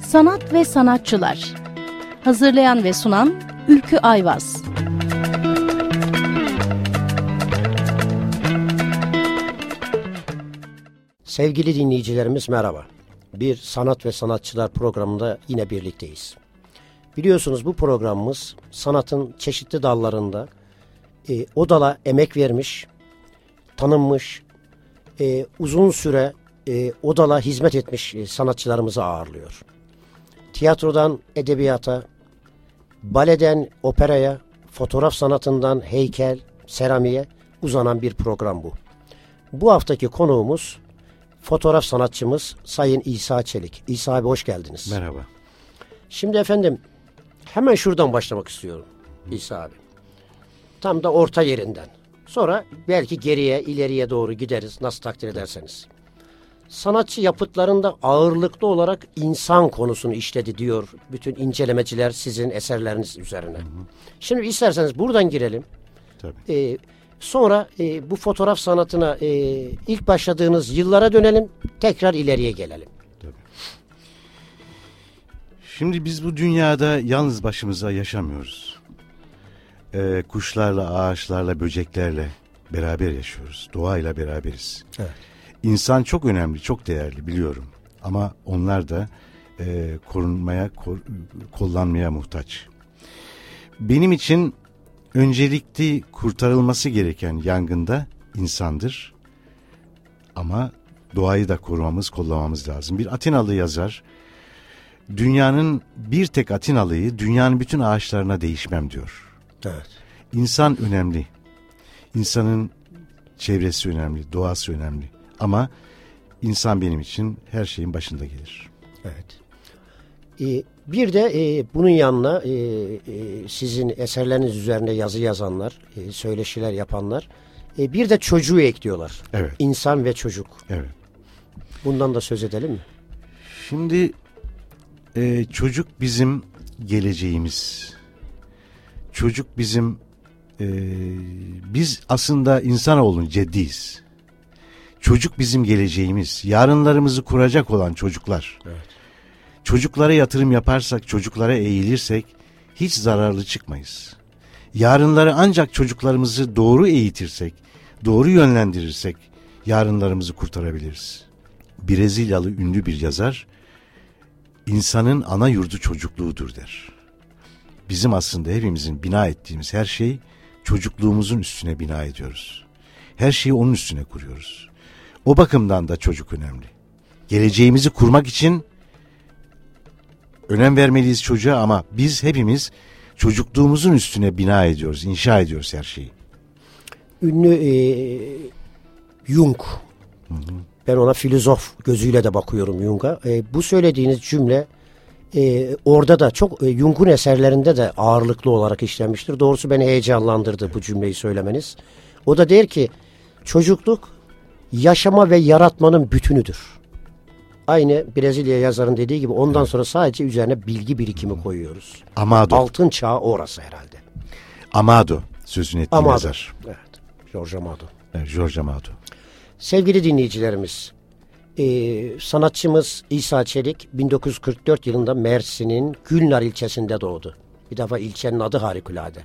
Sanat ve Sanatçılar Hazırlayan ve sunan Ülkü Ayvaz Sevgili dinleyicilerimiz merhaba. Bir Sanat ve Sanatçılar programında yine birlikteyiz. Biliyorsunuz bu programımız sanatın çeşitli dallarında e, o dala emek vermiş, tanınmış, e, uzun süre e, o dala hizmet etmiş e, sanatçılarımızı ağırlıyor. Tiyatrodan edebiyata, baleden operaya, fotoğraf sanatından heykel, seramiye uzanan bir program bu. Bu haftaki konuğumuz fotoğraf sanatçımız Sayın İsa Çelik. İsa abi hoş geldiniz. Merhaba. Şimdi efendim hemen şuradan başlamak istiyorum İsa abi. Tam da orta yerinden. Sonra belki geriye, ileriye doğru gideriz nasıl takdir ederseniz. Sanatçı yapıtlarında ağırlıklı olarak insan konusunu işledi diyor bütün incelemeciler sizin eserleriniz üzerine. Hı hı. Şimdi isterseniz buradan girelim. Tabii. Ee, sonra e, bu fotoğraf sanatına e, ilk başladığınız yıllara dönelim. Tekrar ileriye gelelim. Tabii. Şimdi biz bu dünyada yalnız başımıza yaşamıyoruz. Ee, kuşlarla, ağaçlarla, böceklerle beraber yaşıyoruz. Doğayla beraberiz. Evet. İnsan çok önemli, çok değerli biliyorum. Ama onlar da e, korunmaya, kor, kullanmaya muhtaç. Benim için öncelikli kurtarılması gereken yangında insandır. Ama doğayı da korumamız, kollamamız lazım. Bir Atinalı yazar, dünyanın bir tek Atinalıyı dünyanın bütün ağaçlarına değişmem diyor. Evet. İnsan önemli. İnsanın çevresi önemli, doğası önemli. Ama insan benim için her şeyin başında gelir. Evet. Ee, bir de e, bunun yanına e, e, sizin eserleriniz üzerinde yazı yazanlar, e, söyleşiler yapanlar, e, bir de çocuğu ekliyorlar. Evet. İnsan ve çocuk. Evet. Bundan da söz edelim mi? Şimdi e, çocuk bizim geleceğimiz. Çocuk bizim e, biz aslında insanoğlunun ceddiyiz. Çocuk bizim geleceğimiz. Yarınlarımızı kuracak olan çocuklar. Evet. Çocuklara yatırım yaparsak, çocuklara eğilirsek hiç zararlı çıkmayız. Yarınları ancak çocuklarımızı doğru eğitirsek, doğru yönlendirirsek yarınlarımızı kurtarabiliriz. Brezilyalı ünlü bir yazar, insanın ana yurdu çocukluğudur der. Bizim aslında hepimizin bina ettiğimiz her şey çocukluğumuzun üstüne bina ediyoruz. Her şeyi onun üstüne kuruyoruz. O bakımdan da çocuk önemli. Geleceğimizi kurmak için önem vermeliyiz çocuğa ama biz hepimiz çocukluğumuzun üstüne bina ediyoruz, inşa ediyoruz her şeyi. Ünlü e, Jung, hı hı. ben ona filozof gözüyle de bakıyorum Jung'a. E, bu söylediğiniz cümle e, orada da çok e, Jung'un eserlerinde de ağırlıklı olarak işlenmiştir. Doğrusu beni heyecanlandırdı bu cümleyi söylemeniz. O da der ki çocukluk yaşama ve yaratmanın bütünüdür. Aynı Brezilya yazarın dediği gibi ondan sonra sadece üzerine bilgi birikimi koyuyoruz. Amado. Altın çağı orası herhalde. Amado sözünü ettiği Amado. yazar. Evet. George Amado. Evet, George Amado. Sevgili dinleyicilerimiz, e, sanatçımız İsa Çelik 1944 yılında Mersin'in Gülnar ilçesinde doğdu. Bir defa ilçenin adı harikulade.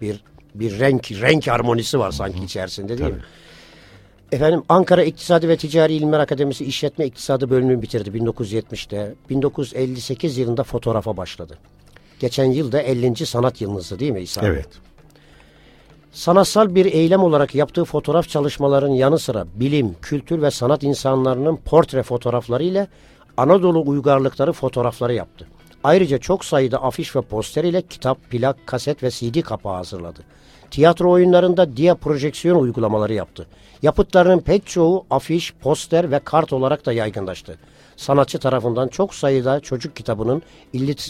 Bir bir renk renk harmonisi var sanki içerisinde değil Tabii. mi? Efendim Ankara İktisadi ve Ticari İlimler Akademisi İşletme İktisadı bölümünü bitirdi 1970'te. 1958 yılında fotoğrafa başladı. Geçen yılda 50. sanat yılınızdı değil mi İsa? Evet. Sanatsal bir eylem olarak yaptığı fotoğraf çalışmaların yanı sıra bilim, kültür ve sanat insanlarının portre fotoğrafları ile Anadolu uygarlıkları fotoğrafları yaptı. Ayrıca çok sayıda afiş ve poster ile kitap, plak, kaset ve CD kapağı hazırladı. Tiyatro oyunlarında dia projeksiyon uygulamaları yaptı. Yapıtlarının pek çoğu afiş, poster ve kart olarak da yaygınlaştı. Sanatçı tarafından çok sayıda çocuk kitabının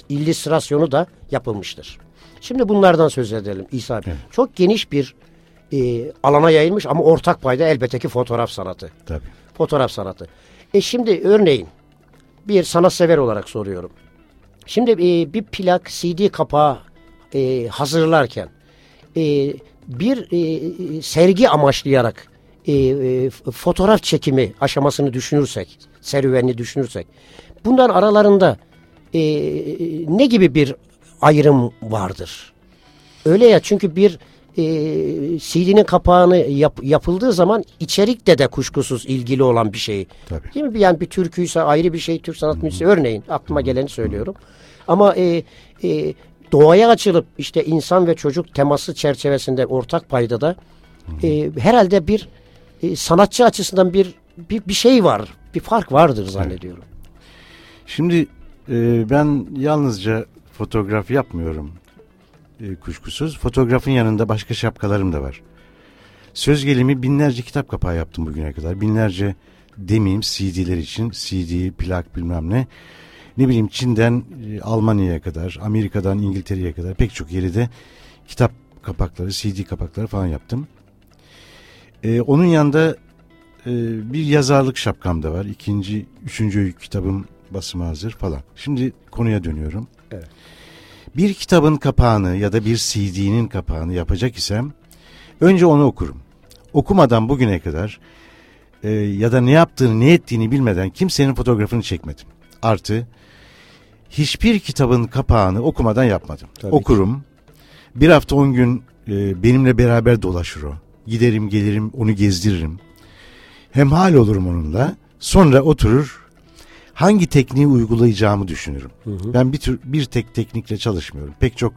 illüstrasyonu da yapılmıştır. Şimdi bunlardan söz edelim İsa Evet. Çok geniş bir e, alana yayılmış ama ortak payda elbette ki fotoğraf sanatı. Tabii. Fotoğraf sanatı. E şimdi örneğin bir sanatsever olarak soruyorum. Şimdi e, bir plak CD kapağı e, hazırlarken e, bir e, sergi amaçlayarak e, e, fotoğraf çekimi aşamasını düşünürsek serüvenini düşünürsek. Bunların aralarında e, ne gibi bir ayrım vardır? Öyle ya çünkü bir e, CD'nin kapağını yap, yapıldığı zaman içerikte de kuşkusuz ilgili olan bir şey. Tabii. Değil mi? Yani bir türküyse ayrı bir şey, Türk sanat müziği örneğin aklıma geleni söylüyorum. Ama e, e, doğaya açılıp işte insan ve çocuk teması çerçevesinde ortak payda da e, herhalde bir e, sanatçı açısından bir, bir bir şey var. Bir fark vardır zannediyorum. Şimdi e, ben yalnızca fotoğraf yapmıyorum e, kuşkusuz. Fotoğrafın yanında başka şapkalarım da var. Söz gelimi binlerce kitap kapağı yaptım bugüne kadar. Binlerce demeyeyim CD'ler için. CD, plak bilmem ne. Ne bileyim Çin'den e, Almanya'ya kadar, Amerika'dan İngiltere'ye kadar pek çok yeri de kitap kapakları, CD kapakları falan yaptım. E, onun yanında e, bir yazarlık şapkam da var. İkinci, üçüncü kitabım basıma hazır falan. Şimdi konuya dönüyorum. Evet. Bir kitabın kapağını ya da bir CD'nin kapağını yapacak isem önce onu okurum. Okumadan bugüne kadar e, ya da ne yaptığını ne ettiğini bilmeden kimsenin fotoğrafını çekmedim. Artı hiçbir kitabın kapağını okumadan yapmadım. Tabii ki. Okurum. Bir hafta on gün e, benimle beraber dolaşır o. Giderim gelirim onu gezdiririm. Hemhal olurum onunla. Sonra oturur hangi tekniği uygulayacağımı düşünürüm. Ben bir tür bir tek teknikle çalışmıyorum. Pek çok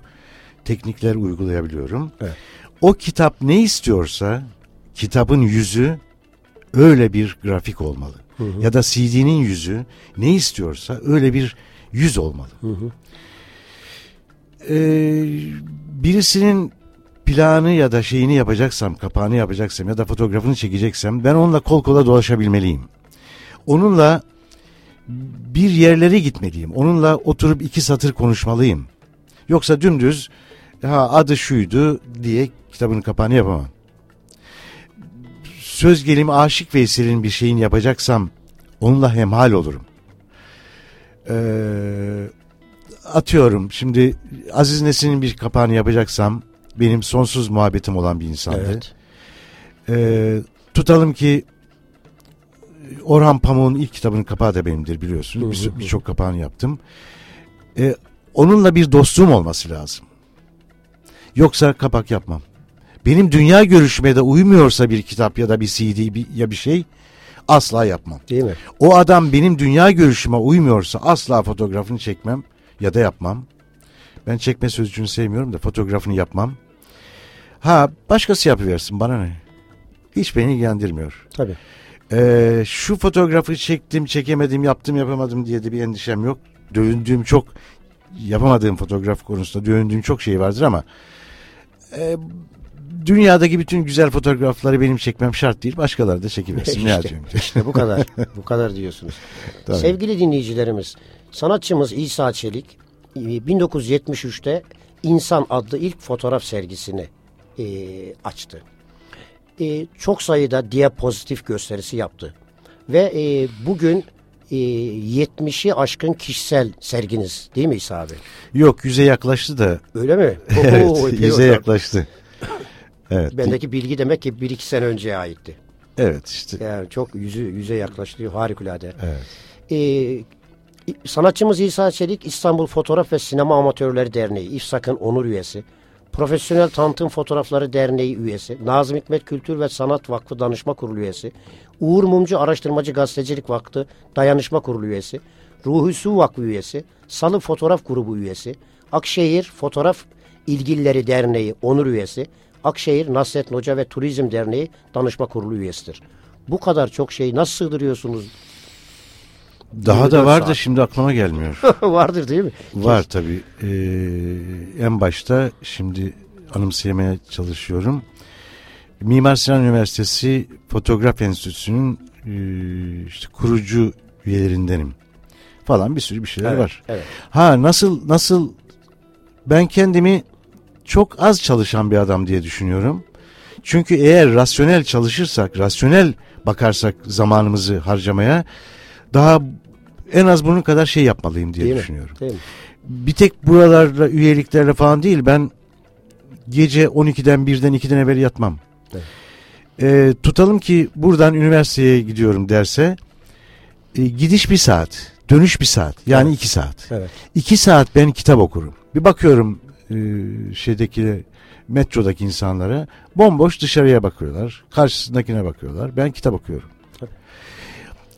teknikler uygulayabiliyorum. Evet. O kitap ne istiyorsa kitabın yüzü öyle bir grafik olmalı. Ya da CD'nin yüzü ne istiyorsa öyle bir yüz olmalı. Ee, birisinin planı ya da şeyini yapacaksam, kapağını yapacaksam ya da fotoğrafını çekeceksem ben onunla kol kola dolaşabilmeliyim. Onunla bir yerlere gitmeliyim. Onunla oturup iki satır konuşmalıyım. Yoksa dümdüz ha adı şuydu diye kitabın kapağını yapamam. Söz gelimi Aşık Veysel'in bir şeyin yapacaksam onunla hemhal olurum. Ee, atıyorum şimdi Aziz Nesin'in bir kapağını yapacaksam benim sonsuz muhabbetim olan bir insandı. Evet. Ee, tutalım ki Orhan Pamuk'un ilk kitabının kapağı da benimdir biliyorsun. Hı hı Bir-. Birçok kapağını yaptım. Ee, onunla bir dostluğum olması lazım. Yoksa kapak yapmam. Benim dünya görüşüme de uymuyorsa bir kitap ya da bir CD bir, ya bir şey asla yapmam. Değil mi? O adam benim dünya görüşüme uymuyorsa asla fotoğrafını çekmem ya da yapmam. Ben çekme sözcüğünü sevmiyorum da fotoğrafını yapmam. Ha başkası yapıversin bana ne? Hiç beni ilgilendirmiyor. Tabii. Ee, şu fotoğrafı çektim, çekemedim, yaptım, yapamadım diye de bir endişem yok. Dövündüğüm çok, yapamadığım fotoğraf konusunda dövündüğüm çok şey vardır ama e, dünyadaki bütün güzel fotoğrafları benim çekmem şart değil. Başkaları da çekiversin. Ne İşte, yapayım? işte bu kadar. bu kadar diyorsunuz. Tabii. Sevgili dinleyicilerimiz, sanatçımız İsa Çelik e, 1973'te İnsan adlı ilk fotoğraf sergisini e, açtı. E, çok sayıda diapozitif gösterisi yaptı. Ve e, bugün e, 70'i aşkın kişisel serginiz değil mi İsa abi? Yok yüze yaklaştı da. Öyle mi? Evet yüze yaklaştı. Evet. Bendeki bilgi demek ki bir iki sene önceye aitti. Evet işte. Yani çok yüzü yüze yaklaştı. Harikulade. Evet. Ee, sanatçımız İsa Çelik İstanbul Fotoğraf ve Sinema Amatörleri Derneği İFSAK'ın onur üyesi. Profesyonel Tanıtım Fotoğrafları Derneği üyesi. Nazım Hikmet Kültür ve Sanat Vakfı Danışma Kurulu üyesi. Uğur Mumcu Araştırmacı Gazetecilik Vakfı Dayanışma Kurulu üyesi. Ruhi Su Vakfı üyesi. Salı Fotoğraf Grubu üyesi. Akşehir Fotoğraf İlgilileri Derneği onur üyesi. Akşehir Nasrettin Hoca ve Turizm Derneği Danışma Kurulu üyesidir. Bu kadar çok şeyi nasıl sığdırıyorsunuz? Daha 24 da var da şimdi aklıma gelmiyor. Vardır değil mi? Var tabii. Ee, en başta şimdi anımsayamaya çalışıyorum. Mimar Sinan Üniversitesi Fotoğraf Enstitüsü'nün e, işte kurucu üyelerindenim. Falan bir sürü bir şeyler Evet, var. evet. Ha nasıl nasıl ben kendimi çok az çalışan bir adam diye düşünüyorum. Çünkü eğer rasyonel çalışırsak, rasyonel bakarsak zamanımızı harcamaya daha en az bunun kadar şey yapmalıyım diye Değil mi? düşünüyorum. Değil mi? Bir tek buralarla üyeliklerle falan değil ben gece 12'den 1'den 2'den evvel yatmam. Evet. Ee, tutalım ki buradan üniversiteye gidiyorum derse e, gidiş bir saat, dönüş bir saat. Yani Evet. iki saat. Evet. İki saat ben kitap okurum. Bir bakıyorum e, şeydeki metrodaki insanlara bomboş dışarıya bakıyorlar. Karşısındakine bakıyorlar. Ben kitap okuyorum.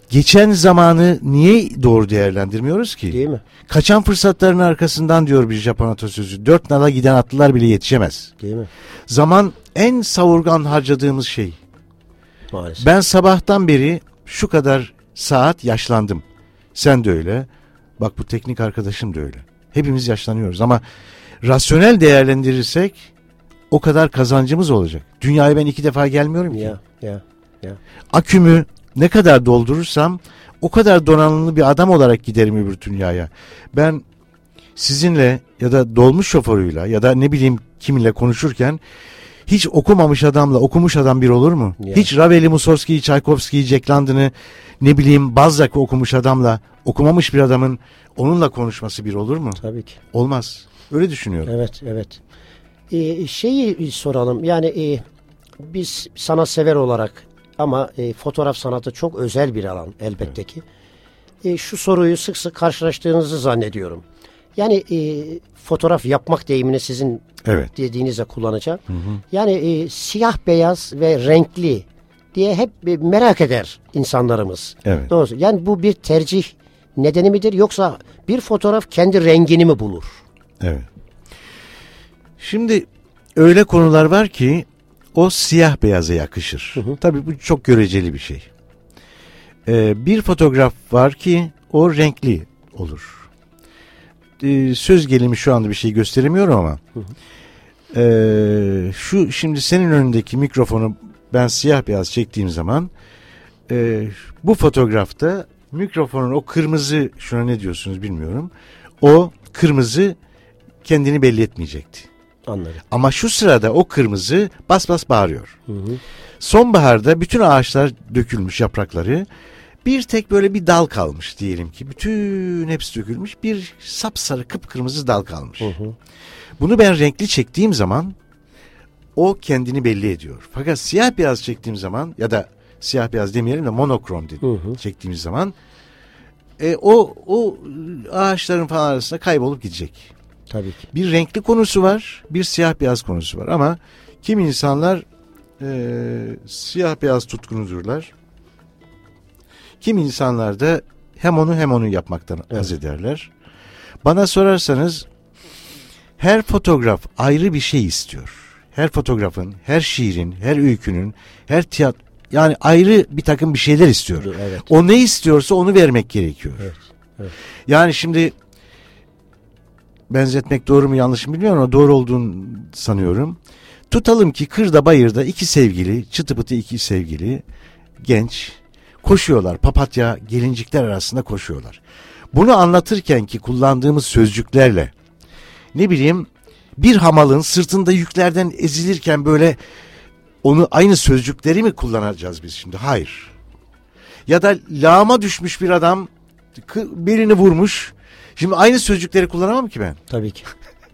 Geçen zamanı niye doğru değerlendirmiyoruz ki? Değil mi? Kaçan fırsatların arkasından diyor bir Japon atasözü. Dört nala giden atlılar bile yetişemez. Değil mi? Zaman en savurgan harcadığımız şey. Maalesef. Ben sabahtan beri şu kadar saat yaşlandım. Sen de öyle. Bak bu teknik arkadaşım da öyle. Hepimiz yaşlanıyoruz ama rasyonel değerlendirirsek o kadar kazancımız olacak. Dünyaya ben iki defa gelmiyorum ki. Ya, ya. Akümü ne kadar doldurursam o kadar donanımlı bir adam olarak giderim öbür dünyaya. Ben sizinle ya da dolmuş şoförüyle ya da ne bileyim kiminle konuşurken hiç okumamış adamla okumuş adam bir olur mu? Ya. Hiç Ravel'i, Mussorgsky'yi, Tchaikovsky'yi, Jack London'ı ne bileyim Balzac'ı okumuş adamla okumamış bir adamın onunla konuşması bir olur mu? Tabii ki. Olmaz. Öyle düşünüyorum. Evet, evet. Ee, şeyi soralım. Yani e, biz sanatsever olarak ama e, fotoğraf sanatı çok özel bir alan elbette ki. E, şu soruyu sık sık karşılaştığınızı zannediyorum. Yani e, fotoğraf yapmak deyimini sizin Evet. dediğinizde kullanacağım. Yani e, siyah beyaz ve renkli diye hep e, merak eder insanlarımız. Evet. Doğrusu. Yani bu bir tercih nedeni midir yoksa bir fotoğraf kendi rengini mi bulur? Evet. Şimdi öyle konular var ki o siyah beyaza yakışır. Tabii bu çok göreceli bir şey. Ee, bir fotoğraf var ki o renkli olur. Ee, söz gelimi şu anda bir şey gösteremiyorum ama ee, şu şimdi senin önündeki mikrofonu ben siyah beyaz çektiğim zaman ee, bu fotoğrafta mikrofonun o kırmızı şuna ne diyorsunuz bilmiyorum. O kırmızı kendini belli etmeyecekti. Anladım. Ama şu sırada o kırmızı bas bas bağırıyor. Sonbaharda bütün ağaçlar dökülmüş yaprakları. Bir tek böyle bir dal kalmış diyelim ki. Bütün hepsi dökülmüş. Bir sapsarı kıpkırmızı dal kalmış. Bunu ben renkli çektiğim zaman o kendini belli ediyor. Fakat siyah beyaz çektiğim zaman ya da siyah beyaz demeyelim de monokrom dedi, çektiğimiz zaman e, o o ağaçların falan arasında kaybolup gidecek. Tabii ki. Bir renkli konusu var, bir siyah beyaz konusu var ama kim insanlar e, siyah beyaz tutkunudurlar. Kim insanlar da hem onu hem onu yapmaktan haz ederler. Bana sorarsanız her fotoğraf ayrı bir şey istiyor. Her fotoğrafın, her şiirin, her öykünün, her tiyat yani ayrı bir takım bir şeyler istiyor. Evet. O ne istiyorsa onu vermek gerekiyor. Evet, evet. Yani şimdi benzetmek doğru mu yanlış mı bilmiyorum ama doğru olduğunu sanıyorum. Tutalım ki kırda bayırda iki sevgili, çıtı pıtı iki sevgili, genç koşuyorlar. Papatya gelincikler arasında koşuyorlar. Bunu anlatırken ki kullandığımız sözcüklerle ne bileyim bir hamalın sırtında yüklerden ezilirken böyle onu aynı sözcükleri mi kullanacağız biz şimdi? Hayır. Ya da lağma düşmüş bir adam belini vurmuş. Şimdi aynı sözcükleri kullanamam ki ben. Tabii ki.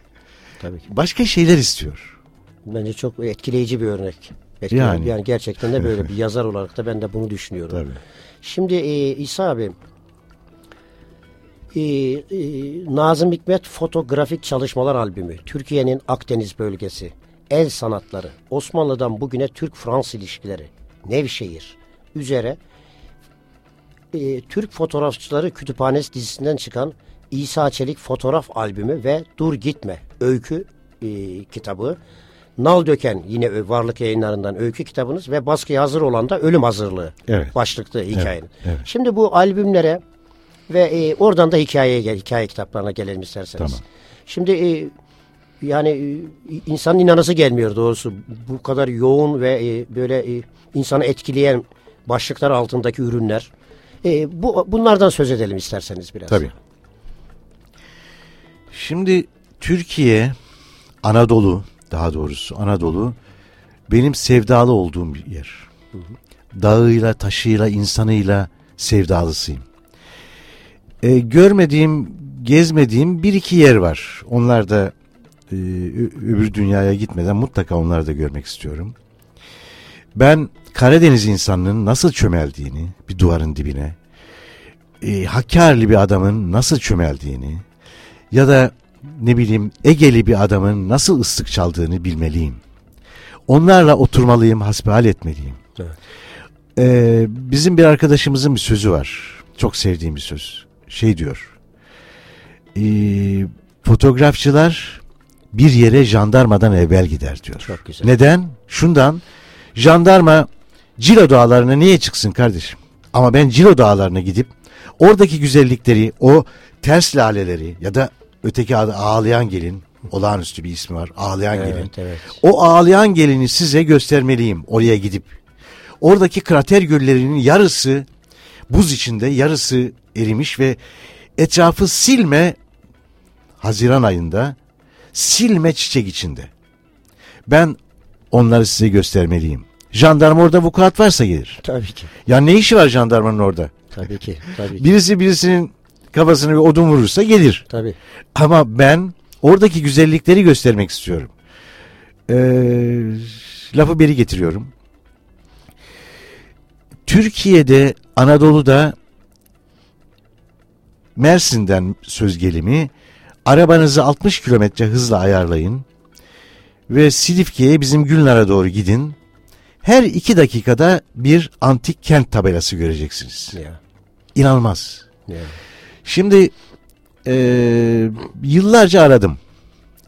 Tabii ki. Başka şeyler istiyor. Bence çok etkileyici bir örnek. Etkileyici. Yani. Yani. gerçekten de böyle bir yazar olarak da ben de bunu düşünüyorum. Tabii. Şimdi e, İsa abi e, e, Nazım Hikmet Fotoğrafik Çalışmalar Albümü Türkiye'nin Akdeniz bölgesi El sanatları Osmanlı'dan bugüne Türk-Fransız ilişkileri Nevşehir üzere e, Türk Fotoğrafçıları Kütüphanesi dizisinden çıkan İsa Çelik Fotoğraf Albümü ve Dur Gitme Öykü e, kitabı Nal Döken yine Varlık Yayınlarından öykü kitabınız ve baskıya hazır olan da Ölüm Hazırlığı Evet. başlıklı hikayenin. evet. Şimdi bu albümlere ve e, oradan da hikayeye gel, hikaye kitaplarına gelelim isterseniz. Tamam. Şimdi e, yani e, insanın inanası gelmiyor doğrusu. Bu kadar yoğun ve e, böyle e, insanı etkileyen başlıklar altındaki ürünler. E, bu bunlardan söz edelim isterseniz biraz. Tabii. Şimdi Türkiye, Anadolu daha doğrusu Anadolu benim sevdalı olduğum bir yer. Dağıyla, taşıyla, insanıyla sevdalısıyım. E, görmediğim, gezmediğim bir iki yer var. Onlar da e, öbür dünyaya gitmeden mutlaka onları da görmek istiyorum. Ben Karadeniz insanının nasıl çömeldiğini bir duvarın dibine, e, Hakkari'li bir adamın nasıl çömeldiğini ya da ne bileyim Egeli bir adamın nasıl ıslık çaldığını bilmeliyim. Onlarla oturmalıyım, hasbihal etmeliyim. Evet. Ee, bizim bir arkadaşımızın bir sözü var. Çok sevdiğim bir söz. Şey diyor. Ee, fotoğrafçılar bir yere jandarmadan evvel gider diyor. Çok güzel. Neden? Şundan. Jandarma Cilo dağlarına niye çıksın kardeşim? Ama ben Cilo dağlarına gidip oradaki güzellikleri, o ters laleleri ya da öteki adı ağlayan gelin, olağanüstü bir ismi var. Ağlayan gelin. Evet, evet. O ağlayan gelini size göstermeliyim oraya gidip. Oradaki krater göllerinin yarısı buz içinde, yarısı erimiş ve etrafı silme Haziran ayında silme çiçek içinde. Ben onları size göstermeliyim. Jandarma orada vukuat varsa gelir. Tabii ki. Ya ne işi var jandarmanın orada? Tabii ki. Tabii ki. Birisi birisinin kafasına bir odun vurursa gelir. Tabii. Ama ben oradaki güzellikleri göstermek istiyorum. Ee, lafı beri getiriyorum. Türkiye'de, Anadolu'da Mersin'den söz gelimi arabanızı 60 kilometre hızla ayarlayın ve Silifke'ye bizim Gülnar'a doğru gidin. Her iki dakikada bir antik kent tabelası göreceksiniz. Ya. İnanılmaz. Ya. Şimdi eee, yıllarca aradım.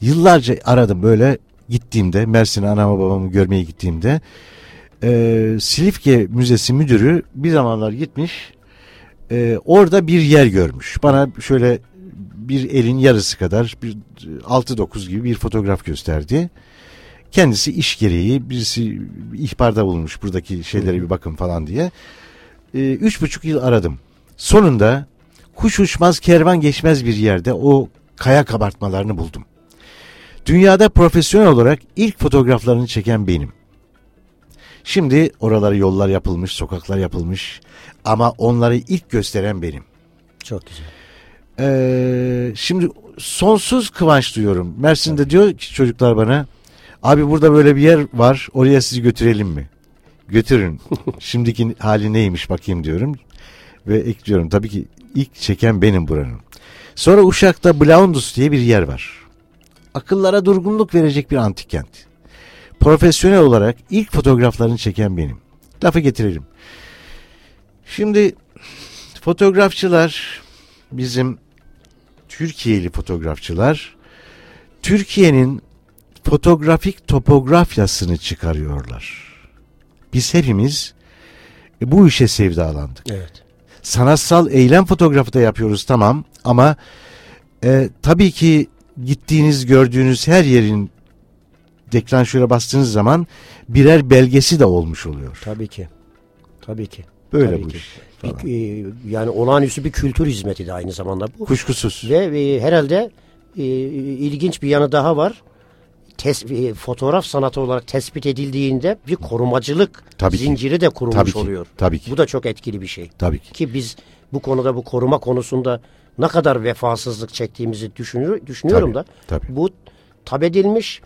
Yıllarca aradım böyle gittiğimde Mersin'e anamı babamı görmeye gittiğimde eee, Silifke Müzesi müdürü bir zamanlar gitmiş eee, orada bir yer görmüş. Bana şöyle bir elin yarısı kadar bir 6-9 gibi bir fotoğraf gösterdi. Kendisi iş gereği birisi ihbarda bulunmuş buradaki şeylere bir bakın falan diye. Eee, Üç buçuk yıl aradım. Sonunda kuş uçmaz kervan geçmez bir yerde o kaya kabartmalarını buldum. Dünyada profesyonel olarak ilk fotoğraflarını çeken benim. Şimdi oralara yollar yapılmış, sokaklar yapılmış ama onları ilk gösteren benim. Çok güzel. Ee, şimdi sonsuz kıvanç duyuyorum. Mersin'de diyor ki çocuklar bana abi burada böyle bir yer var oraya sizi götürelim mi? Götürün. Şimdiki hali neymiş bakayım diyorum. Ve ekliyorum tabii ki ilk çeken benim buranın. Sonra Uşak'ta Blaundus diye bir yer var. Akıllara durgunluk verecek bir antik kent. Profesyonel olarak ilk fotoğraflarını çeken benim. Lafı getirelim. Şimdi fotoğrafçılar bizim Türkiye'li fotoğrafçılar Türkiye'nin fotoğrafik topografyasını çıkarıyorlar. Biz hepimiz bu işe sevdalandık. Evet. Sanatsal eylem fotoğrafı da yapıyoruz tamam ama e, tabii ki gittiğiniz gördüğünüz her yerin deklanşöre bastığınız zaman birer belgesi de olmuş oluyor. Tabii ki. Tabii ki. Böyle Tabii bu ki. iş. Bir, falan. e, yani olağanüstü bir kültür hizmeti de aynı zamanda bu. Kuşkusuz. Ve e, herhalde e, ilginç bir yanı daha var. Tes, e, fotoğraf sanatı olarak tespit edildiğinde bir korumacılık Tabii ki. zinciri de kurulmuş Tabii ki. oluyor. Tabii ki. Bu da çok etkili bir şey. Tabii ki. Ki biz bu konuda bu koruma konusunda ne kadar vefasızlık çektiğimizi düşünür, düşünüyorum Tabii, da tabii. bu tab edilmiş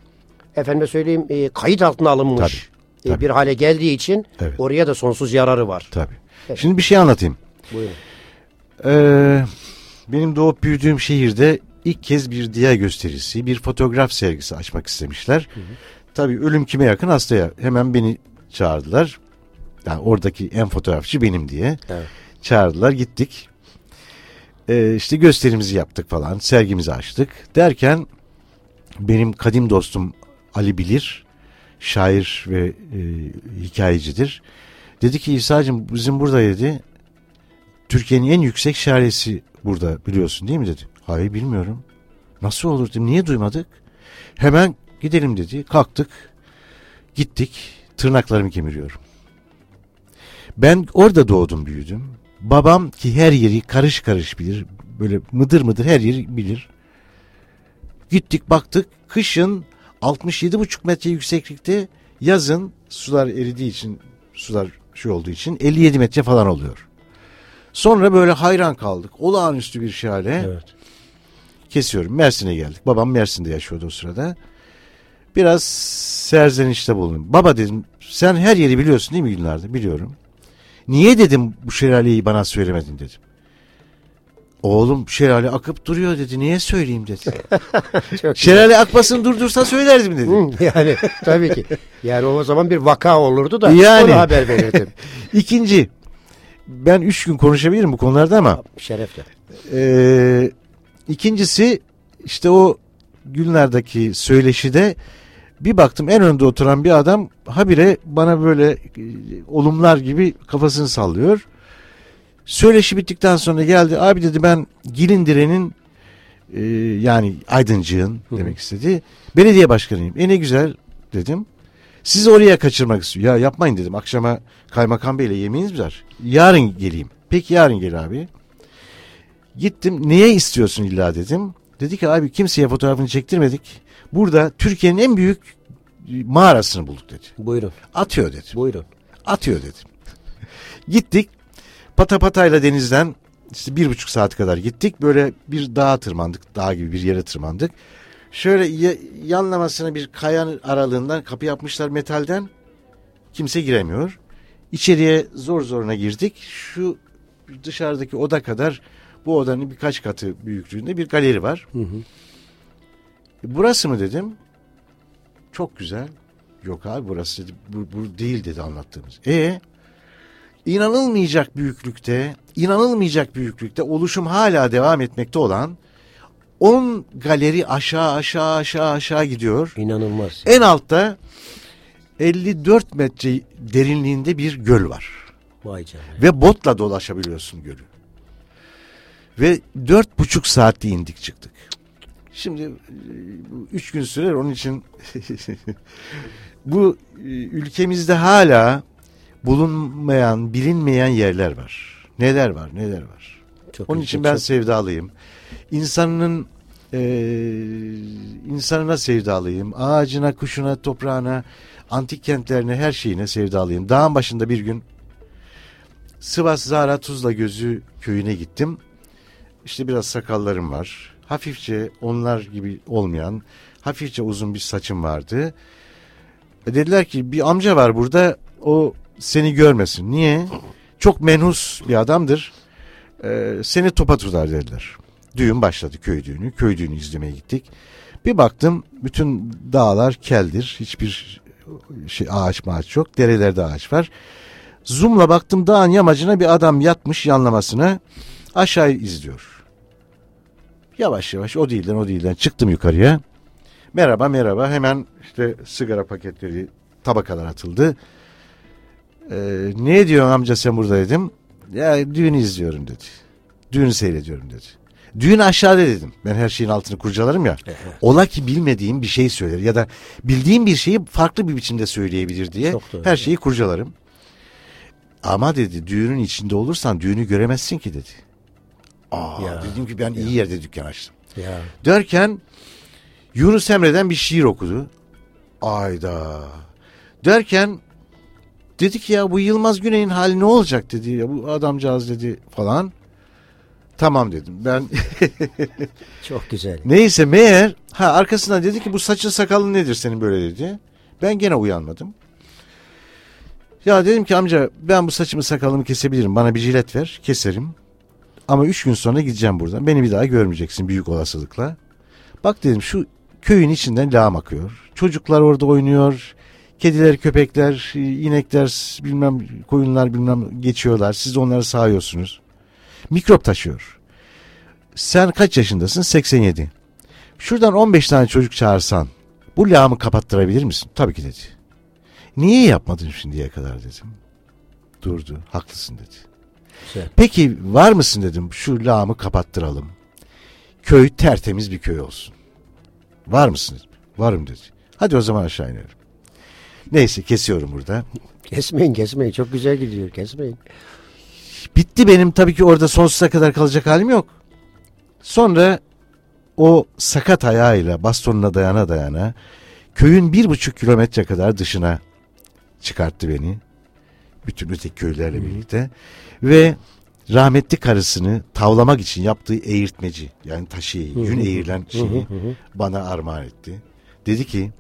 efendime söyleyeyim e, kayıt altına alınmış Tabii, e, tabii. bir hale geldiği için Evet. oraya da sonsuz yararı var. Tabii. Evet. Şimdi bir şey anlatayım. Buyurun. Ee, benim doğup büyüdüğüm şehirde ilk kez bir diya gösterisi, bir fotoğraf sergisi açmak istemişler. Tabii ölüm kime yakın hastaya. Hemen beni çağırdılar. Yani oradaki en fotoğrafçı benim diye. Evet. Çağırdılar gittik. Ee, işte gösterimizi yaptık falan. Sergimizi açtık. Derken benim kadim dostum Ali Bilir, şair ve e, hikayecidir. Dedi ki İsa'cığım bizim burada dedi Türkiye'nin en yüksek şairesi burada biliyorsun değil mi dedi. Hayır bilmiyorum. Nasıl olur dedim. Niye duymadık? Hemen gidelim dedi. Kalktık. Gittik. Tırnaklarımı kemiriyorum. Ben orada doğdum büyüdüm. Babam ki her yeri karış karış bilir. Böyle mıdır mıdır her yeri bilir. Gittik baktık. Kışın 67,5 metre yükseklikte yazın sular eridiği için sular şey olduğu için 57 metre falan oluyor. Sonra böyle hayran kaldık. Olağanüstü bir şale. Evet. Kesiyorum. Mersin'e geldik. Babam Mersin'de yaşıyordu o sırada. Biraz serzenişte bulundum. Baba dedim sen her yeri biliyorsun değil mi günlerde? Biliyorum. Niye dedim bu şelaleyi bana söylemedin dedim. Oğlum şelale akıp duruyor dedi. Niye söyleyeyim dedi. Şelale akmasını durdursa söylerdim dedi. Yani tabii ki. Yani o zaman bir vaka olurdu da Yani. onu haber verirdim. İkinci. Ben üç gün konuşabilirim bu konularda ama Şerefle. Ee, ikincisi işte o günlerdeki söyleşide bir baktım en önde oturan bir adam habire bana böyle e, olumlar gibi kafasını sallıyor. Söyleşi bittikten sonra geldi abi dedi ben Gilindire'nin e, yani hı. demek istedi. Belediye başkanıyım. E ne güzel dedim. Sizi oraya kaçırmak istiyor. Ya yapmayın dedim. Akşama kaymakam beyle yemeğiniz var. Yarın geleyim. Peki yarın gel abi. Gittim. Niye istiyorsun illa dedim. Dedi ki abi kimseye fotoğrafını çektirmedik. Burada Türkiye'nin en büyük mağarasını bulduk dedi. Buyurun. Atıyor dedi. Buyurun. Atıyor dedim. Gittik. Pata patayla denizden işte bir buçuk saat kadar gittik. Böyle bir dağa tırmandık. Dağ gibi bir yere tırmandık. Şöyle ya- yanlamasına bir kayanın aralığından kapı yapmışlar metalden. Kimse giremiyor. İçeriye zor zoruna girdik. Şu dışarıdaki oda kadar bu odanın birkaç katı büyüklüğünde bir galeri var. Hı hı. E, Burası mı dedim. Çok güzel. Yok abi burası dedi. Bu, bu değil dedi anlattığımız. E inanılmayacak büyüklükte, inanılmayacak büyüklükte oluşum hala devam etmekte olan 10 galeri aşağı aşağı aşağı aşağı gidiyor. İnanılmaz. En altta 54 metre derinliğinde bir göl var. Vay canına. Ve botla dolaşabiliyorsun gölü. Ve dört buçuk saatte indik çıktık. Şimdi e, bu üç gün sürer onun için bu e, ülkemizde hala bulunmayan, bilinmeyen yerler var. Neler var, neler var. Çok Onun için ben çok- sevdalıyım. İnsanının e, insanına sevdalıyım. Ağacına, kuşuna, toprağına, antik kentlerine, her şeyine sevdalıyım. Dağın başında bir gün Sivas Zara Tuzla Gözü köyüne gittim. İşte biraz sakallarım var. Hafifçe onlar gibi olmayan, hafifçe uzun bir saçım vardı. E dediler ki bir amca var burada o seni görmesin. Niye? Çok menhus bir adamdır. Ee, seni topa tutar dediler. Düğün başladı köy düğünü. Köy düğünü izlemeye gittik. Bir baktım bütün dağlar keldir. Hiçbir şey ağaç mağaç yok. Derelerde ağaç var. Zoom'la baktım dağın yamacına bir adam yatmış yanlamasına. Aşağı izliyor. Yavaş yavaş o değilden o değilden çıktım yukarıya. Merhaba merhaba hemen işte sigara paketleri tabakalar atıldı. Ee, ne diyorsun amca sen burada dedim. Ya düğünü izliyorum dedi. Düğünü seyrediyorum dedi. Düğün aşağıda dedim. Ben her şeyin altını kurcalarım ya. Ola ki bilmediğim bir şey söyler ya da bildiğim bir şeyi farklı bir biçimde söyleyebilir diye her şeyi kurcalarım. Ama dedi düğünün içinde olursan düğünü göremezsin ki dedi. Aa, Ya. dedim ki ben iyi yerde dükkan açtım. Ya. Derken Yunus Emre'den bir şiir okudu. Ayda. Derken dedi ki ya bu Yılmaz Güney'in hali ne olacak dedi. Ya bu adamcağız dedi falan. Tamam dedim. Ben Çok güzel. neyse meğer ha arkasından dedi ki bu saçın sakalın nedir senin böyle dedi. Ben gene uyanmadım. Ya dedim ki amca ben bu saçımı sakalımı kesebilirim. Bana bir jilet ver keserim. Ama üç gün sonra gideceğim buradan. Beni bir daha görmeyeceksin büyük olasılıkla. Bak dedim şu köyün içinden lağım akıyor. Çocuklar orada oynuyor. Kediler, köpekler, inekler, bilmem koyunlar bilmem geçiyorlar. Siz onları sağıyorsunuz. Mikrop taşıyor. Sen kaç yaşındasın? 87. Şuradan 15 tane çocuk çağırsan bu lağımı kapattırabilir misin? Tabii ki dedi. Niye yapmadın şimdiye kadar dedim. Durdu. Haklısın dedi. Güzel. Peki var mısın dedim şu lağımı kapattıralım. Köy tertemiz bir köy olsun. Var mısın dedim. Varım dedi. Hadi o zaman aşağı inelim. Neyse kesiyorum burada. Kesmeyin kesmeyin. Çok güzel gidiyor. Kesmeyin. Bitti benim tabii ki orada sonsuza kadar kalacak halim yok. Sonra o sakat ayağıyla bastonuna dayana dayana köyün bir buçuk kilometre kadar dışına çıkarttı beni. Bütün öteki köylerle birlikte. Ve rahmetli karısını tavlamak için yaptığı eğirtmeci yani taşıyı, yün eğirilen şeyi bana armağan etti. Dedi ki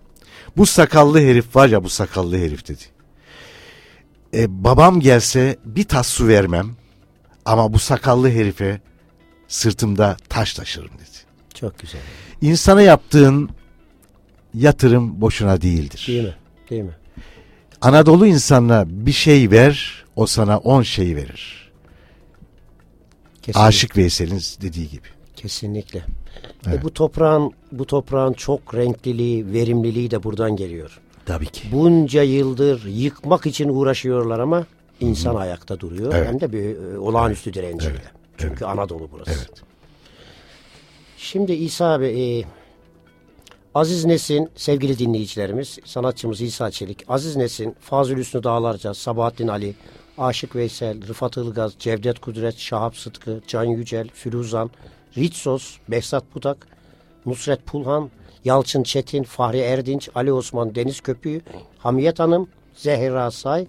bu sakallı herif var ya bu sakallı herif dedi. E, babam gelse bir tas su vermem ama bu sakallı herife sırtımda taş taşırım dedi. Çok güzel. İnsana yaptığın yatırım boşuna değildir. Değil mi? Değil mi? Anadolu insanına bir şey ver, o sana on şey verir. Kesinlikle. Aşık Veysel'in dediği gibi. Kesinlikle. Evet. E bu toprağın bu toprağın çok renkliliği, verimliliği de buradan geliyor. Tabii ki. Bunca yıldır yıkmak için uğraşıyorlar ama insan ayakta duruyor. Evet. Hem de bir e, olağanüstü direnciyle. Evet. Çünkü Anadolu burası. Evet. Şimdi İsa abi e, Aziz Nesin sevgili dinleyicilerimiz sanatçımız İsa Çelik Aziz Nesin Fazıl Hüsnü Dağlarca Sabahattin Ali Aşık Veysel Rıfat Ilgaz Cevdet Kudret Şahap Sıtkı Can Yücel Firuzan Ritsos Behzat Budak Nusret Pulhan Yalçın Çetin Fahri Erdinç Ali Osman Deniz Köpüğü Hamiyet Hanım Zehra Say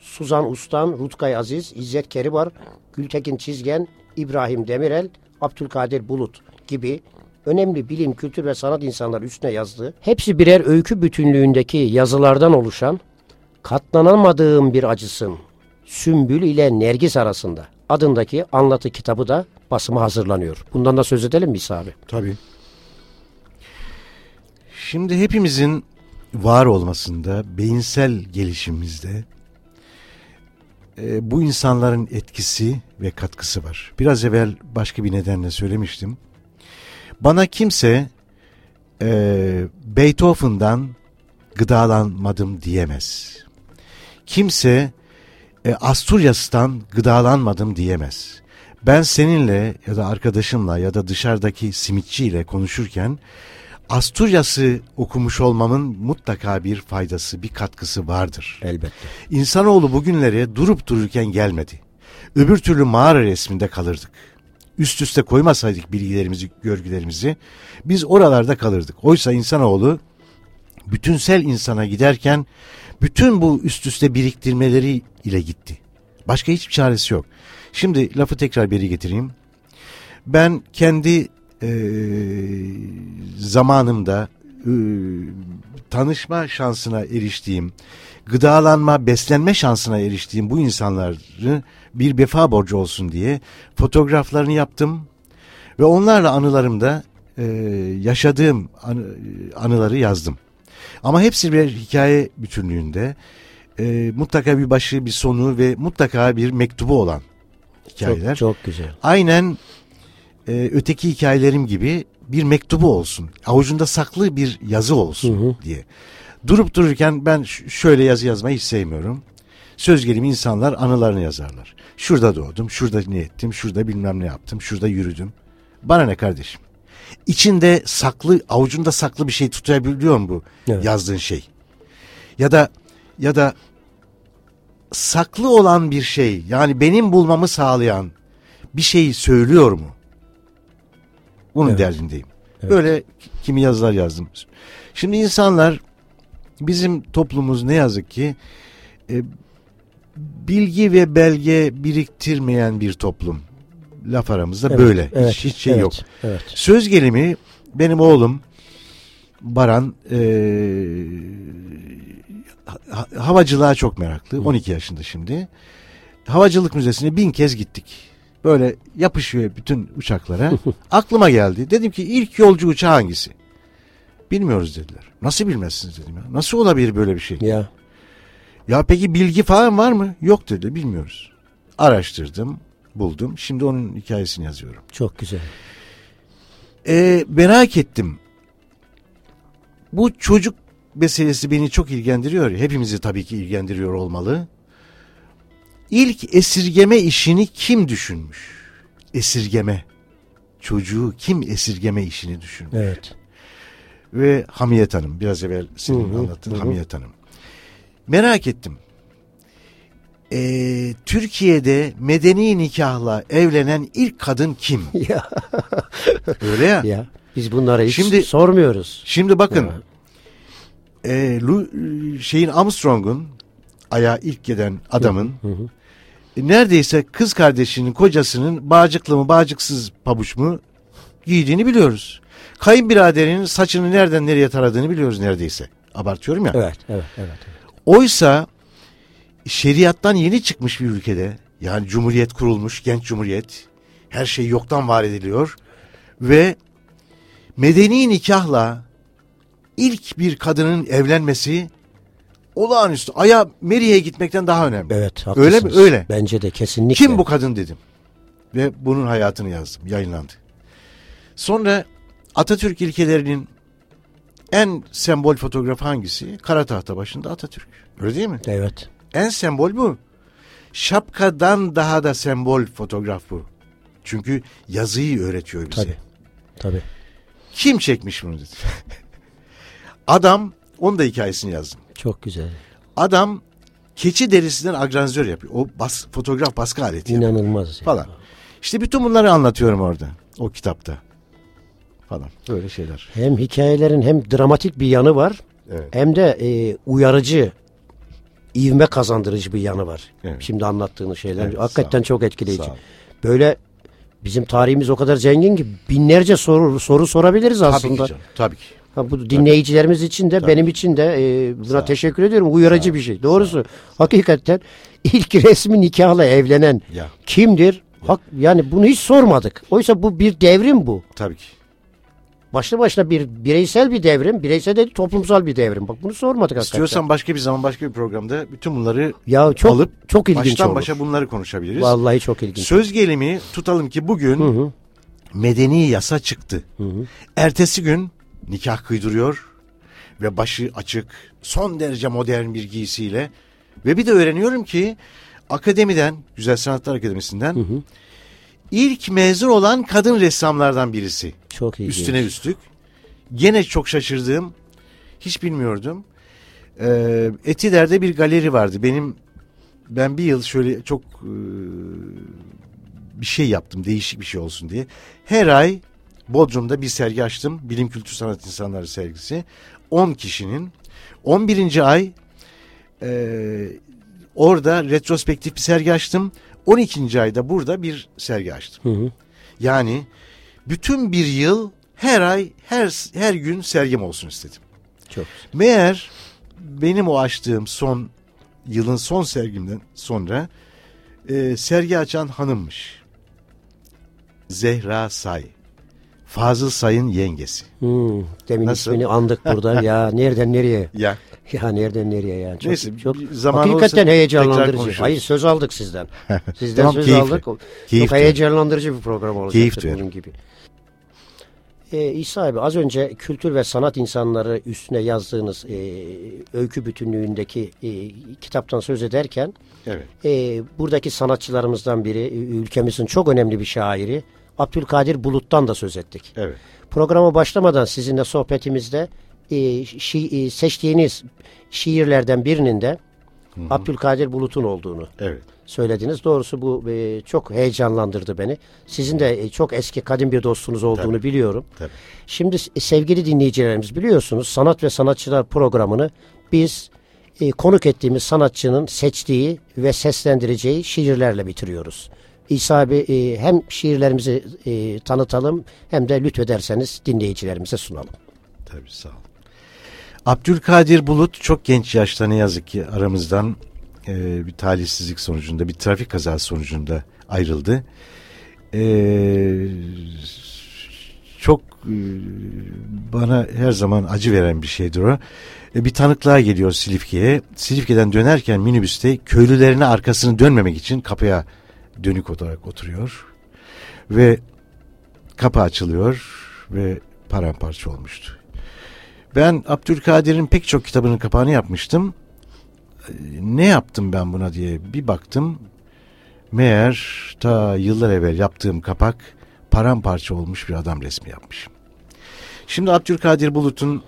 Suzan Ustan, Rutkay Aziz, İzzet Keribar, Gültekin Çizgen, İbrahim Demirel, Abdülkadir Bulut gibi önemli bilim, kültür ve sanat insanları üstüne yazdığı, hepsi birer öykü bütünlüğündeki yazılardan oluşan Katlanamadığım bir acısın Sümbül ile Nergis arasında adındaki anlatı kitabı da basıma hazırlanıyor. Bundan da söz edelim mi İsa abi? Tabii. Şimdi hepimizin var olmasında, beyinsel gelişimimizde e, bu insanların etkisi ve katkısı var. Biraz evvel başka bir nedenle söylemiştim. Bana kimse e, Beethoven'dan gıdalanmadım diyemez. Kimse e, Asturyas'tan gıdalanmadım diyemez. Ben seninle ya da arkadaşımla ya da dışarıdaki simitçiyle konuşurken Asturyas'ı okumuş olmamın mutlaka bir faydası, bir katkısı vardır. Elbette. İnsanoğlu bugünlere durup dururken gelmedi. Öbür türlü mağara resminde kalırdık. Üst üste koymasaydık bilgilerimizi, görgülerimizi biz oralarda kalırdık. Oysa insanoğlu bütünsel insana giderken bütün bu üst üste biriktirmeleri ile gitti. Başka hiçbir çaresi yok. Şimdi lafı tekrar beri getireyim. Ben kendi e, zamanımda e, tanışma şansına eriştiğim, gıdalanma, beslenme şansına eriştiğim bu insanları bir vefa borcu olsun diye fotoğraflarını yaptım ve onlarla anılarımda e, yaşadığım anı, anıları yazdım. Ama hepsi bir hikaye bütünlüğünde e, mutlaka bir başı, bir sonu ve mutlaka bir mektubu olan hikayeler. Çok, çok güzel. Aynen e, öteki hikayelerim gibi bir mektubu olsun. Avucunda saklı bir yazı olsun Hı hı. diye. Durup dururken ben şöyle yazı yazmayı hiç sevmiyorum. Söz gelimi insanlar anılarını yazarlar. Şurada doğdum, şurada ne ettim, şurada bilmem ne yaptım, şurada yürüdüm. Bana ne kardeşim? İçinde saklı, avucunda saklı bir şey tutabiliyor mu bu Evet. yazdığın şey? Ya da ya da saklı olan bir şey, yani benim bulmamı sağlayan bir şey söylüyor mu? Bunun Evet. derdindeyim. Evet. Böyle kimi yazılar yazdım. Şimdi insanlar bizim toplumumuz ne yazık ki e, bilgi ve belge biriktirmeyen bir toplum. Laf aramızda Evet, böyle. Evet, hiç, hiç şey evet, yok. Evet. Söz gelimi benim oğlum Baran e, ha- havacılığa çok meraklı. 12 yaşında şimdi. Havacılık müzesine bin kez gittik. Böyle yapışıyor bütün uçaklara. Aklıma geldi. Dedim ki ilk yolcu uçağı hangisi? Bilmiyoruz dediler. Nasıl bilmezsiniz dedim ya. Nasıl olabilir böyle bir şey? Ya Ya peki bilgi falan var mı? Yok dedi bilmiyoruz. Araştırdım, buldum. Şimdi onun hikayesini yazıyorum. çok güzel. Ee, merak ettim. Bu çocuk meselesi beni çok ilgilendiriyor. Hepimizi tabii ki ilgilendiriyor olmalı. İlk esirgeme işini kim düşünmüş? Esirgeme. Çocuğu kim esirgeme işini düşünmüş? Evet. Ve Hamiyet Hanım. Biraz evvel senin Hı hı, anlattığın hı. Hamiyet Hanım. Merak ettim. Ee, Türkiye'de medeni nikahla evlenen ilk kadın kim? ya Öyle ya. ya biz bunları hiç Şimdi- sormuyoruz. Şimdi bakın. Ya. e, Lu- şeyin Armstrong'un aya ilk giden adamın Hı hı. e, neredeyse kız kardeşinin kocasının bağcıklı mı bağcıksız pabuç mu giydiğini biliyoruz. Kayınbiraderinin saçını nereden nereye taradığını biliyoruz neredeyse. Abartıyorum ya. Evet, evet, evet. evet. Oysa şeriattan yeni çıkmış bir ülkede yani cumhuriyet kurulmuş genç cumhuriyet Her şey yoktan var ediliyor. Ve medeni nikahla ilk bir kadının evlenmesi olağanüstü. Aya Meri'ye gitmekten daha önemli. Evet Öyle haklısınız. mi? Öyle. Bence de kesinlikle. Kim bu kadın dedim. Ve bunun hayatını yazdım. Yayınlandı. Sonra Atatürk ilkelerinin en sembol fotoğrafı hangisi? Kara tahta başında Atatürk. Öyle değil mi? Evet. En sembol bu. Şapkadan daha da sembol fotoğraf bu. Çünkü yazıyı öğretiyor bize. Tabii. Tabii. Kim çekmiş bunu dedi. Adam, onun da hikayesini yazdım. Çok güzel. Adam keçi derisinden agranzör yapıyor. O bas, fotoğraf baskı aleti yapıyor İnanılmaz. ya. falan. İşte bütün bunları anlatıyorum orada. O kitapta. Falan. Böyle şeyler. Hem hikayelerin hem dramatik bir yanı var Evet. hem de e, uyarıcı, ivme kazandırıcı bir yanı var. Evet. Şimdi anlattığınız şeyler. Evet, Hakikaten sağ çok etkileyici. Sağ. Böyle bizim tarihimiz o kadar zengin ki binlerce soru soru sorabiliriz Tabii aslında. ki canım. Tabii ki. Ha, bu dinleyicilerimiz için de benim için de e, buna Sağ teşekkür ediyorum. Uyarıcı bir şey. Doğrusu hakikaten ilk resmi nikahla evlenen Ya. kimdir? Hak, yani bunu hiç sormadık. Oysa bu bir devrim bu. Tabii ki. Başlı başına bir bireysel bir devrim. Bireysel değil toplumsal bir devrim. Bak bunu sormadık hakikaten. İstiyorsan başka bir zaman başka bir programda bütün bunları ya çok alıp çok ilginç baştan olur. başa bunları konuşabiliriz. Vallahi çok ilginç. Söz gelimi tutalım ki bugün Hı hı. medeni yasa çıktı. Hı hı. Ertesi gün nikah kıydırıyor ve başı açık, son derece modern bir giysiyle ve bir de öğreniyorum ki akademiden, Güzel Sanatlar Akademisi'nden ilk mezun olan kadın ressamlardan birisi. Çok ilginç. Üstüne üstlük. Gene çok şaşırdığım, hiç bilmiyordum. Ee, Etiler'de bir galeri vardı. Benim ben bir yıl şöyle çok e, bir şey yaptım, değişik bir şey olsun diye. Her ay Bodrum'da bir sergi açtım. Bilim Kültür Sanat İnsanları sergisi. 10 kişinin. 11. ay e, orada retrospektif bir sergi açtım. 12. ayda burada bir sergi açtım. Hı hı. Yani bütün bir yıl her ay her her gün sergim olsun istedim. Çok. Meğer benim o açtığım son yılın son sergimden sonra e, sergi açan hanımmış. Zehra Say. Fazıl Say'ın yengesi. Hmm, demin Nasıl? ismini andık burada. ya nereden nereye? Ya Ya nereden nereye yani? Çok, Neyse, çok zaman hakikaten heyecanlandırıcı. Hayır söz aldık sizden. Sizden Tamam, söz keyifli. aldık. Keyif çok heyecanlandırıcı bir program olacak. Keyif duyarım. bunun gibi. Ee, İsa abi az önce kültür ve sanat insanları üstüne yazdığınız e, öykü bütünlüğündeki e, kitaptan söz ederken evet. e, buradaki sanatçılarımızdan biri, ülkemizin çok önemli bir şairi Abdülkadir Bulut'tan da söz ettik. Evet. Programa başlamadan sizinle sohbetimizde e, şi- e, seçtiğiniz şiirlerden birinin de Abdülkadir Bulut'un olduğunu Evet. söylediniz. Doğrusu bu e, çok heyecanlandırdı beni. Sizin de e, çok eski kadim bir dostunuz olduğunu biliyorum. Tabii. Şimdi s- sevgili dinleyicilerimiz biliyorsunuz Sanat ve Sanatçılar programını biz e, konuk ettiğimiz sanatçının seçtiği ve seslendireceği şiirlerle bitiriyoruz. İsa abi e, hem şiirlerimizi e, tanıtalım hem de lütfederseniz dinleyicilerimize sunalım. Tabii sağ ol. Abdülkadir Bulut çok genç yaşta ne yazık ki aramızdan e, bir talihsizlik sonucunda bir trafik kazası sonucunda ayrıldı. E, çok e, bana her zaman acı veren bir şeydir o. E, bir tanıklığa geliyor Silifke'ye. Silifke'den dönerken minibüste köylülerine arkasını dönmemek için kapıya dönük olarak oturuyor. Ve kapı açılıyor ve paramparça olmuştu. Ben Abdülkadir'in pek çok kitabının kapağını yapmıştım. Ee, Ne yaptım ben buna diye bir baktım. Meğer ta yıllar evvel yaptığım kapak paramparça olmuş bir adam resmi yapmışım. Şimdi Abdülkadir Bulut'un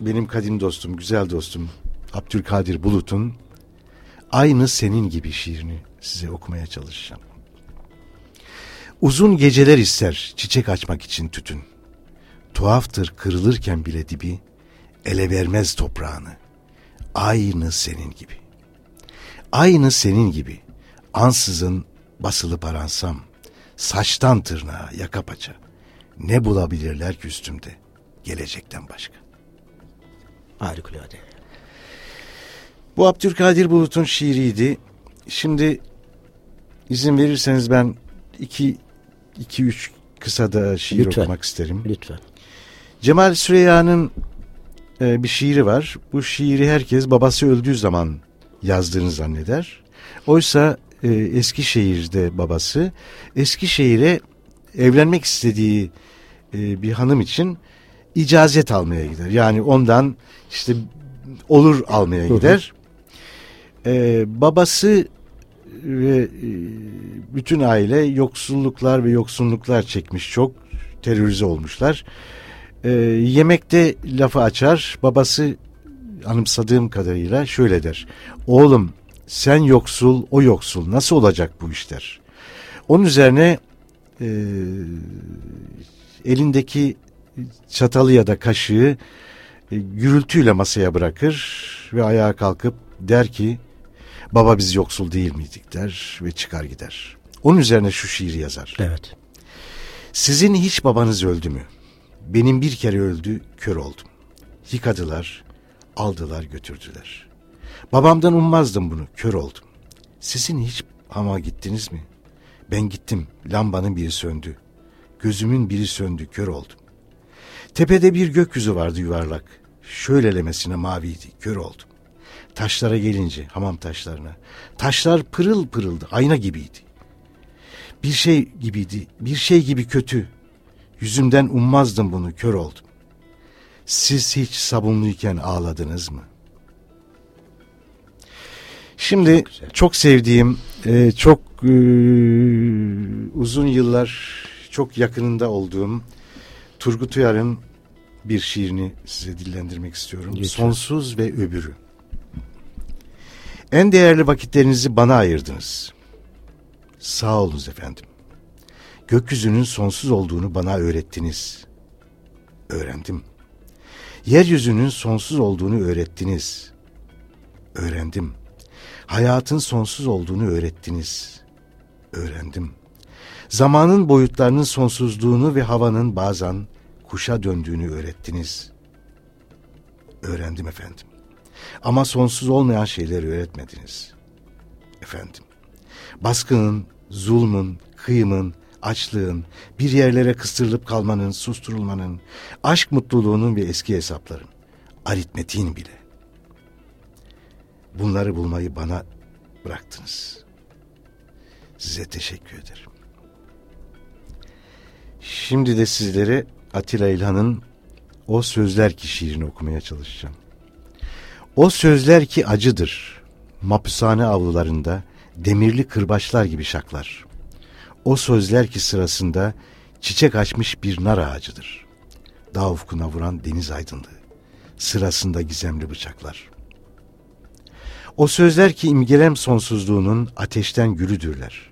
benim kadim dostum, güzel dostum Abdülkadir Bulut'un aynı senin gibi şiirini size okumaya çalışacağım. Uzun geceler ister çiçek açmak için tütün. Tuhaftır kırılırken bile dibi, ele vermez toprağını. Aynı senin gibi. Aynı senin gibi. Ansızın basılıp aransam, saçtan tırnağa yaka paça. Ne bulabilirler ki üstümde, gelecekten başka. Harikulade. Bu Abdülkadir Bulut'un şiiriydi. Şimdi izin verirseniz ben iki iki üç kısa da şiir Lütfen. okumak isterim. Lütfen. Cemal Süreyya'nın e, bir şiiri var. Bu şiiri herkes babası öldüğü zaman yazdığını zanneder. Oysa e, Eskişehir'de babası Eskişehir'e evlenmek istediği e, bir hanım için icazet almaya gider. Yani ondan işte olur almaya gider. E, babası ve e, bütün aile yoksulluklar ve yoksunluklar çekmiş çok terörize olmuşlar. E, yemekte lafı açar babası anımsadığım kadarıyla şöyle der. Oğlum sen yoksul o yoksul nasıl olacak bu işler? Onun üzerine e, elindeki çatalı ya da kaşığı e, gürültüyle masaya bırakır ve ayağa kalkıp der ki baba biz yoksul değil miydik der ve çıkar gider. Onun üzerine şu şiiri yazar. Evet. Sizin hiç babanız öldü mü? Benim bir kere öldü, kör oldum. Yıkadılar, aldılar, götürdüler. Babamdan ummazdım bunu, kör oldum. Sizin hiç hama gittiniz mi? Ben gittim, lambanın biri söndü. Gözümün biri söndü, kör oldum. Tepede bir gökyüzü vardı yuvarlak. Şöylelemesine maviydi, kör oldum. Taşlara gelince, hamam taşlarına. Taşlar pırıl pırıldı, ayna gibiydi. Bir şey gibiydi, bir şey gibi kötü. Yüzümden ummazdım bunu, kör oldum. Siz hiç sabunluyken ağladınız mı? Şimdi Çok güzel. çok sevdiğim, e, çok e, uzun yıllar çok yakınında olduğum Turgut Uyar'ın bir şiirini size dillendirmek istiyorum. Lütfen. Sonsuz ve öbürü. En değerli vakitlerinizi bana ayırdınız. Sağ olunuz efendim. Gökyüzünün sonsuz olduğunu bana öğrettiniz. Öğrendim. Yeryüzünün sonsuz olduğunu öğrettiniz. Öğrendim. Hayatın sonsuz olduğunu öğrettiniz. Öğrendim. Zamanın boyutlarının sonsuzluğunu ve havanın bazen kuşa döndüğünü öğrettiniz. Öğrendim efendim. Ama sonsuz olmayan şeyleri öğretmediniz. Efendim. Baskının, zulmün, kıyımın, açlığın, bir yerlere kıstırılıp kalmanın, susturulmanın, aşk mutluluğunun ve eski hesapların, aritmetiğin bile. Bunları bulmayı bana bıraktınız. Size teşekkür ederim. Şimdi de sizlere Atilla İlhan'ın O Sözler Ki şiirini okumaya çalışacağım. O sözler ki acıdır. Mapushane avlularında demirli kırbaçlar gibi şaklar. O sözler ki sırasında çiçek açmış bir nar ağacıdır. Dağ ufkuna vuran deniz aydınlığı. Sırasında gizemli bıçaklar. O sözler ki imgelem sonsuzluğunun ateşten gülüdürler.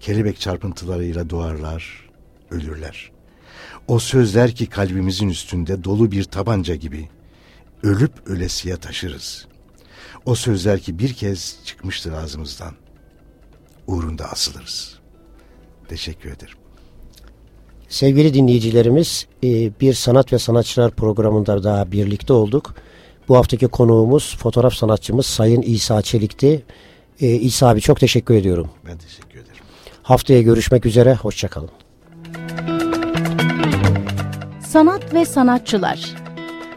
Kelebek çarpıntılarıyla doğarlar, ölürler. O sözler ki kalbimizin üstünde dolu bir tabanca gibi ölüp ölesiye taşırız. O sözler ki bir kez çıkmıştır ağzımızdan. Uğrunda asılırız. Teşekkür ederim. Sevgili dinleyicilerimiz e, bir sanat ve sanatçılar programında daha birlikte olduk. Bu haftaki konuğumuz fotoğraf sanatçımız Sayın İsa Çelik'ti. E, İsa abi çok teşekkür ediyorum. Ben teşekkür ederim. Haftaya görüşmek üzere. Hoşçakalın. Sanat ve sanatçılar.